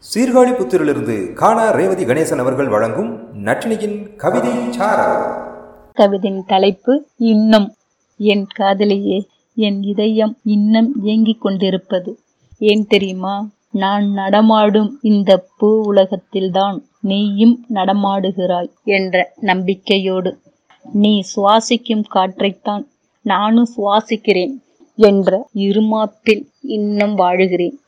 சீர்காழி புத்திரிலிருந்து காணா ரேவதி கணேசன் அவர்கள் வழங்கும் நட்டினியின் கவிதை கவிதையின் தலைப்பு இன்னும். என் காதலியே என் இதயம் இன்னும் ஏங்கிக் கொண்டிருப்பது. ஏன் தெரியுமா? நான் நடமாடும் இந்த பூ உலகத்தில்தான் நீயும் நடமாடுகிறாய் என்ற நம்பிக்கையோடு. நீ சுவாசிக்கும் காற்றைத்தான் நானும் சுவாசிக்கிறேன் என்ற இருமாப்பில் இன்னும் வாழுகிறேன்.